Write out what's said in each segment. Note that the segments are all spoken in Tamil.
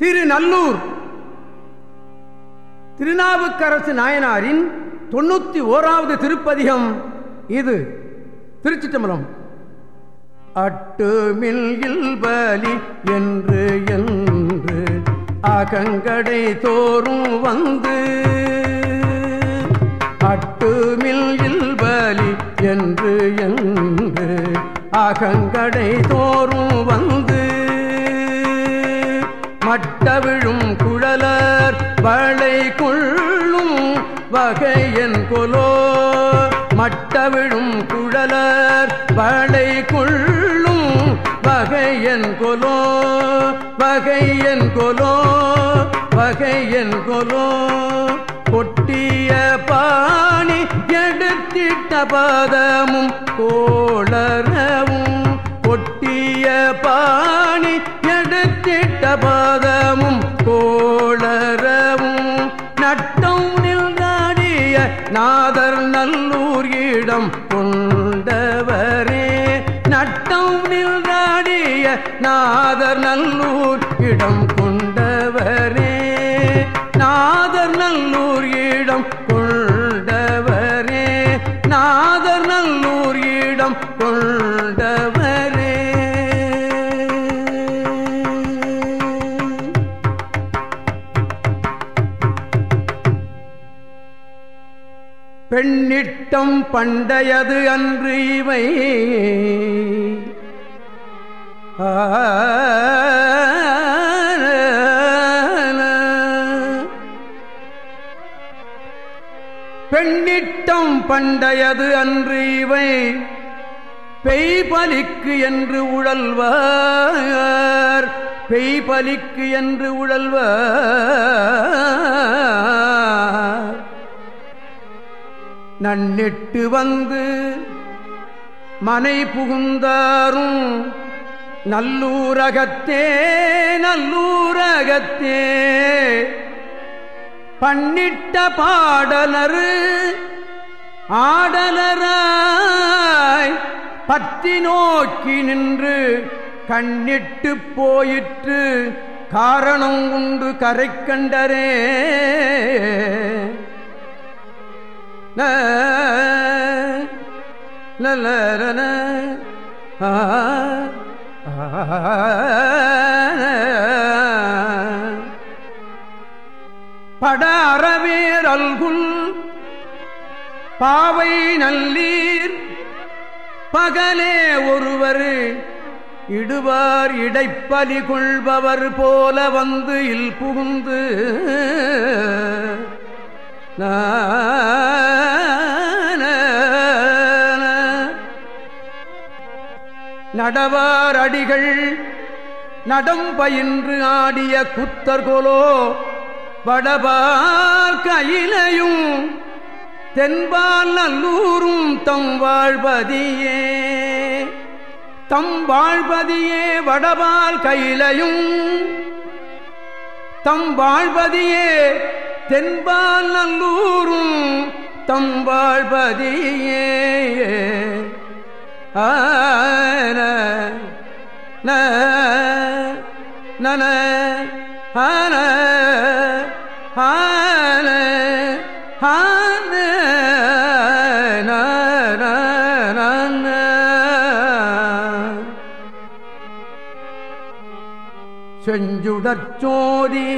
திருநல்லூர். திருநாவுக்கரசு நாயனாரின் தொண்ணூத்தி ஓராவது திருப்பதிகம் இது. திருச்சிட்டம்பலம் அட்டுமில் பலி என்று என்று அகங்கடை தோறும் வந்து. அட்டுமில் பலி என்று என்று அகங்கடை தோறும் வந்து. மட்டவிழும் குழலர் வளை கொள்ளும் வகையன் கொலோ மட்டவிழும் குழலர் வளை கொள்ளும் வகையன் கொலோ வகையன் கொலோ வகையன் கொலோ கொட்டிய பாணி எடுத்திட்ட பாதமும் கோளரவும். கொட்டிய பாணி எடுத்திட்ட பாதமும் நாதர் நல்லூர் இடம் கொண்டவரே. நாதர் நல்லூர் இடம் கொண்டவரே. நாதர் நல்லூர் இடம் கொண்டவரே. பெண்ணிட்டம் பண்டையது அன்று இவை. பெண்ணிட்டம் பண்டையது அன்று இவை பெய்பலிக்கு என்று உழல்வார் பெய்பலிக்கு என்று உழல்வார். நன்னிட்டு வந்து மனை புகுந்தாரும் நல்லூரகத்தே நல்லூரகத்தே. பண்ணிட்ட பாடலரு ஆடலராய் பத்தி நோக்கி நின்று கண்ணிட்டு போயிற்று காரணம் உண்டு கரை கண்டரே. நலரன ஆ பட அறவேரல்குள் பாவை நல்லீர் பகலே ஒருவர் இடுவார் இடைப்பலி கொள்பவர் போல வந்து இல் புகுந்து நான் நடவார் அடிகள் நடம் பயின்று ஆடிய குத்தர்கோலோ வடபார் கையிலையும் தென்பால் நல்லூரும் தம் வாழ்வதியே தம் வாழ்வதியே வடபால் கையிலையும் தம் வாழ்வதியே தென்பால் நல்லூரும் தம் வாழ்வதியே ஆ நன ஆன ஆன ஆன செஞ்சுடச்சோதி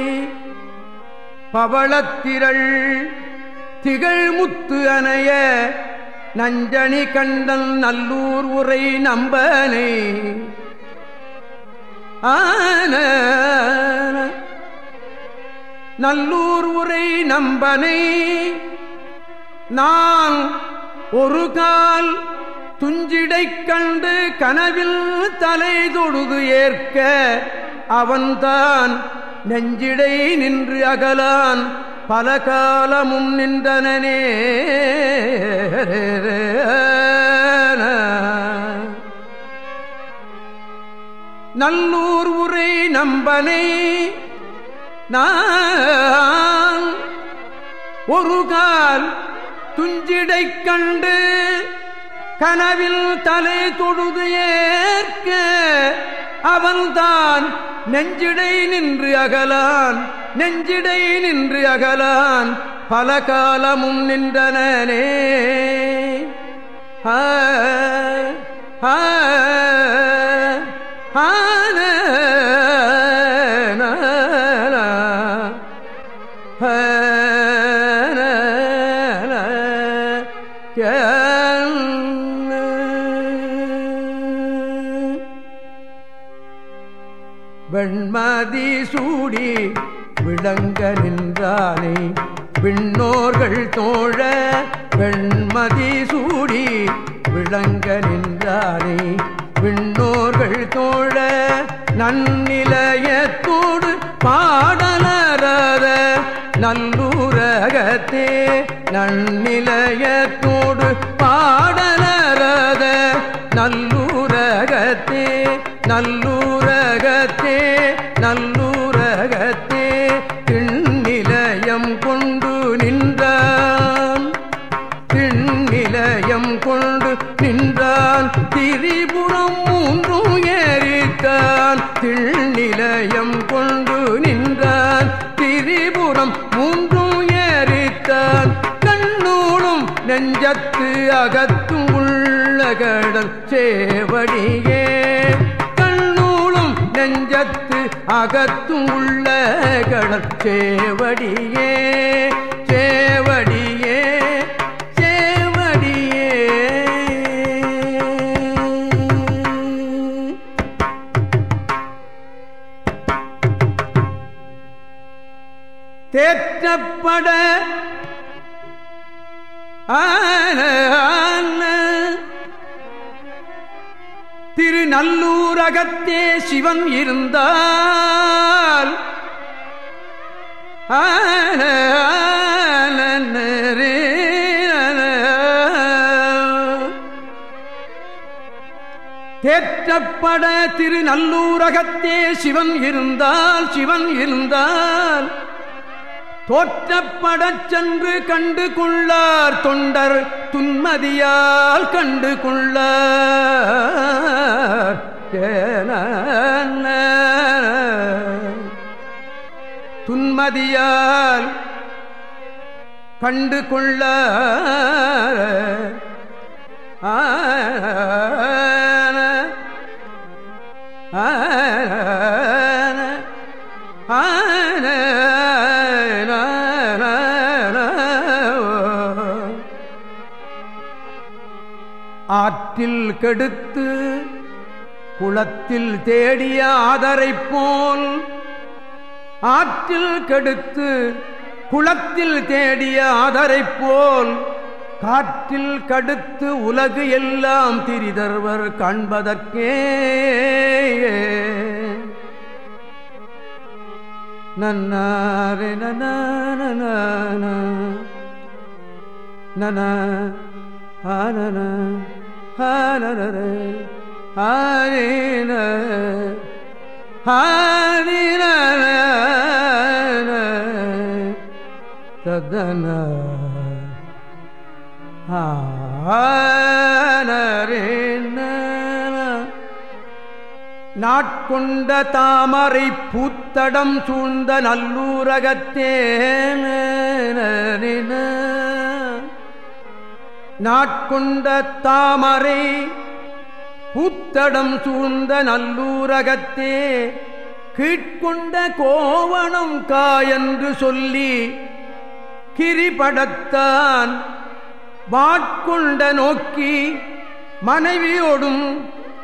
பவளத்திரள் திகழ் முத்து அணைய நஞ்சணி கண்டன் நல்லூர் உரை நம்பனை. ஆன நல்லூர் உரை நம்பனை. நான் ஒரு கால் துஞ்சிடை கண்டு கனவில் தலை தொடுது ஏற்க அவன்தான் நெஞ்சிடை நின்று அகலான் பல காலமும் நின்றனே நல்லூர் உரை நம்பனை. நான் ஒரு கால் துஞ்சிடை கண்டு கனவில் தலை தொழுது ஏற்க அவன்தான் நெஞ்சிடை நின்று அகலான் நெஞ்சிடை நின்று அகலான். பல காலமும் நின்றனே ஆ ஆ ஆன வெண்மதி சூடி விளங்க நின்றானே விண்ணோர்கள் தோழ. வெண்மதி சூடி விளங்க நின்றானே விண்ணோர்கள் தோழ நன்னிலையத்தோடு பாடலரத நல்லூரகத்தே நன்னிலையத்தோடு பாடலரத நல்லூரகத்தே நல்லூரகத்தே நல்லூரகத்தே திண்ணிலயம் கொண்டு கொண்டு நின்றான் திரிபுரம் மூன்றும் ஏறித்தான் திண்ணிலயம் கொண்டு நின்றான் திரிபுரம் மூன்றும் ஏறித்தான் கண்ணூலும் நெஞ்சத்து அகத்தும் உள்ளகடல் சேவடியே. கண்ணூலும் நெஞ்சத்து அகத்தும் உள்ள கடல் சேவடியே. சேவ தேற்றப்பட திருநல்லூரகத்தே சிவன் இருந்தால் தேற்றப்பட திருநல்லூரகத்தே சிவன் இருந்தால் சிவன் இருந்தால் தோற்றப்படச் சென்று கண்டு கொள்ளார் தொண்டர் துன்மதியால் கண்டு கொள்ளார் துன்மதியால் கண்டு கொள்ள ஆ ஆற்றில் கெடுத்து குளத்தில் தேடிய ஆதரை போல் ஆற்றில் கெடுத்து குளத்தில் தேடிய ஆதரை போல் காற்றில் கடுத்து உலகு எல்லாம் திரிதர்வர் காண்பதற்கே. நன்னாரே நன நன ஆனன ஆனர ஆரேன ஆனின ததன நாட்கொண்ட தாமரை பூத்தடம் சூழ்ந்த நல்லூரகத்தேன நாட்கொண்ட தாமரை புத்தடம் சூழ்ந்த நல்லூரகத்தே கீழ்கொண்ட கோவணம் காயென்று சொல்லி கிரிபடத்தான் வாட்கொண்ட நோக்கி மனைவியோடும்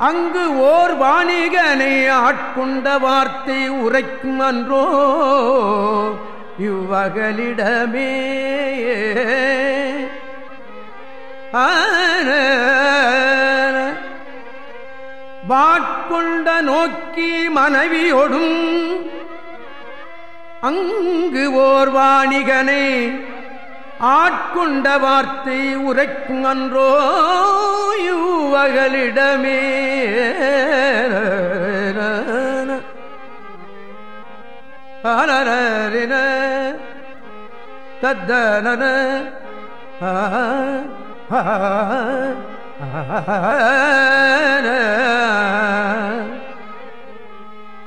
அங்கு ஓர் வாணிகனை ஆட்கொண்ட வார்த்தை உரைக்கும் அன்றோ இவ்வகலிடமே. வாட்கொண்ட நோக்கி மனைவியோடும் அங்கு ஓர் வாணிகனை ஆட்கொண்ட வார்த்தை உரைக்கும் அன்றோ யுவகளிடமே. அனரின ஆ.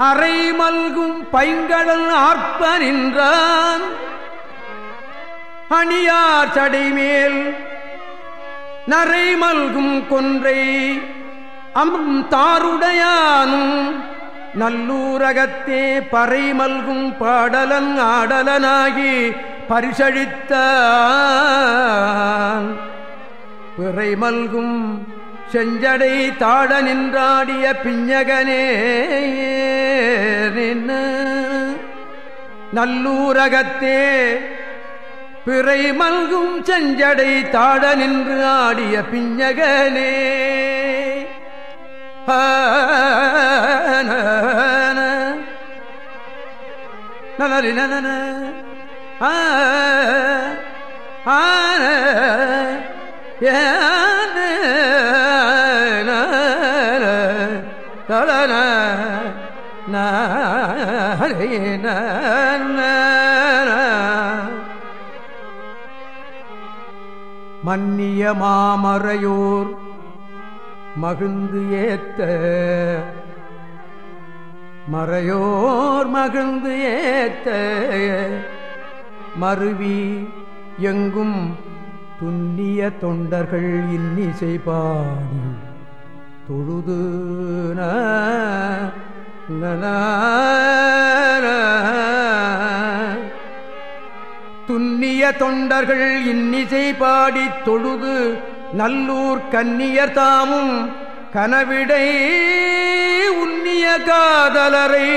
அரை மல்கும் பைங்கடல் ஆர்ப்ப நின்றான். அணியார் சடைமேல் நரை மல்கும் கொன்றை அம் தாருடையானும். நல்லூரகத்தே பறை மல்கும் பாடலன் ஆடலனாகி பரிசழித்தான். பிறை மல்கும் செஞ்சடை தாட நின்றாடிய பிஞ்சகனே நல்லூரகத்தே பிறை மல்கும் செஞ்சடை தாட நின்று ஆடிய பிஞ்சகனே. நலரி நன ஆன தலன மன்னிய மாமறையோர் மகிழ்ந்து ஏத்த மறையோர் மகிழ்ந்து ஏத்த மருவி எங்கும் துன்னிய தொண்டர்கள் இன்னிசை பாடி தொழுது துன்னிய தொண்டர்கள் இன்னிசை பாடி தொழுது நல்லூர் கன்னியர் தாமும் கனவிடை உன்னிய காதலரை.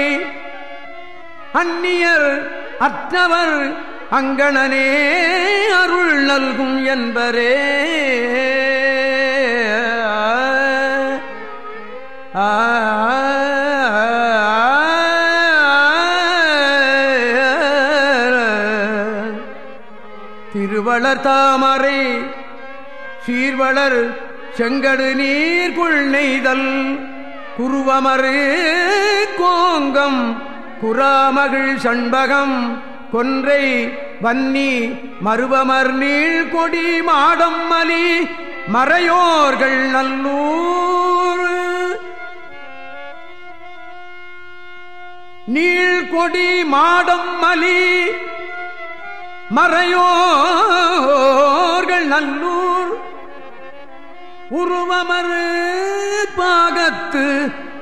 அந்நியர் அற்றவர் அங்கணனே அருள் நல்கும் என்பரே. திருவளர் தாமரை சீர்வளர் செங்கடு நீர்குள் நெய்தல் குருவமறு கோங்கம் குராமகிழ் சண்பகம் கொன்றை வன்னி மருவமர் நீள் கொடி மாடம் மலி மறையோர்கள் நல்லூர். நீழ்கொடி மாடம் மலி மறையோர்கள் நல்லூர். உருவமறு பாகத்து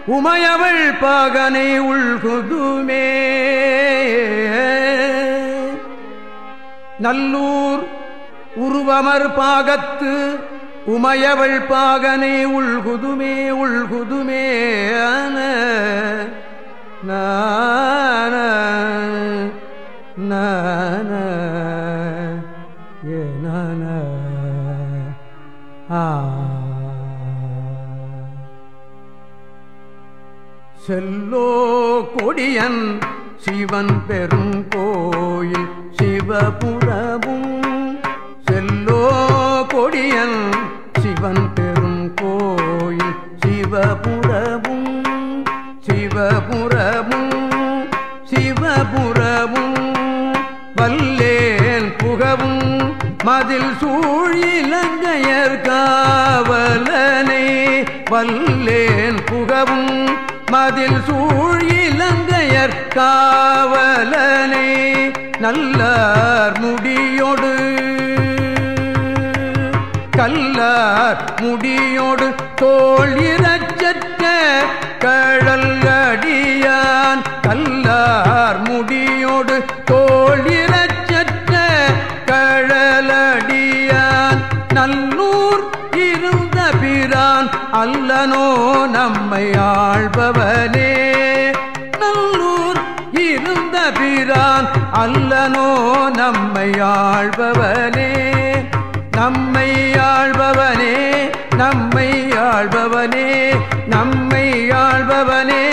உமையவள் பாகனை உள்குதுமே. நல்லூர் உருவமர் பாகத்து உமையவள் பாகனே உள்குதுமே உள்குதுமே நான செல்லோ கொடியன் சிவன் பெரும் கோயில் சிவபுரமும் செல்லோ கொடியன் சிவன் பெரும் கோயில். சிவபுரமும் சிவபுரமும் சிவபுரமும் வல்லேன் புகவும் மதில் சூழிலங்கையர் காவலனை. வல்லேன் புகவும் மதில் சூழிலங்கையர் காவலனை. நல்லார் முடியோடு கல்லார் முடியோடு தோழிர் என்கிறான் அல்லனோ நம்மை ஆழ்பவனே நம்மை ஆழ்பவனே நம்மை ஆழ்பவனே நம்மை ஆழ்பவனே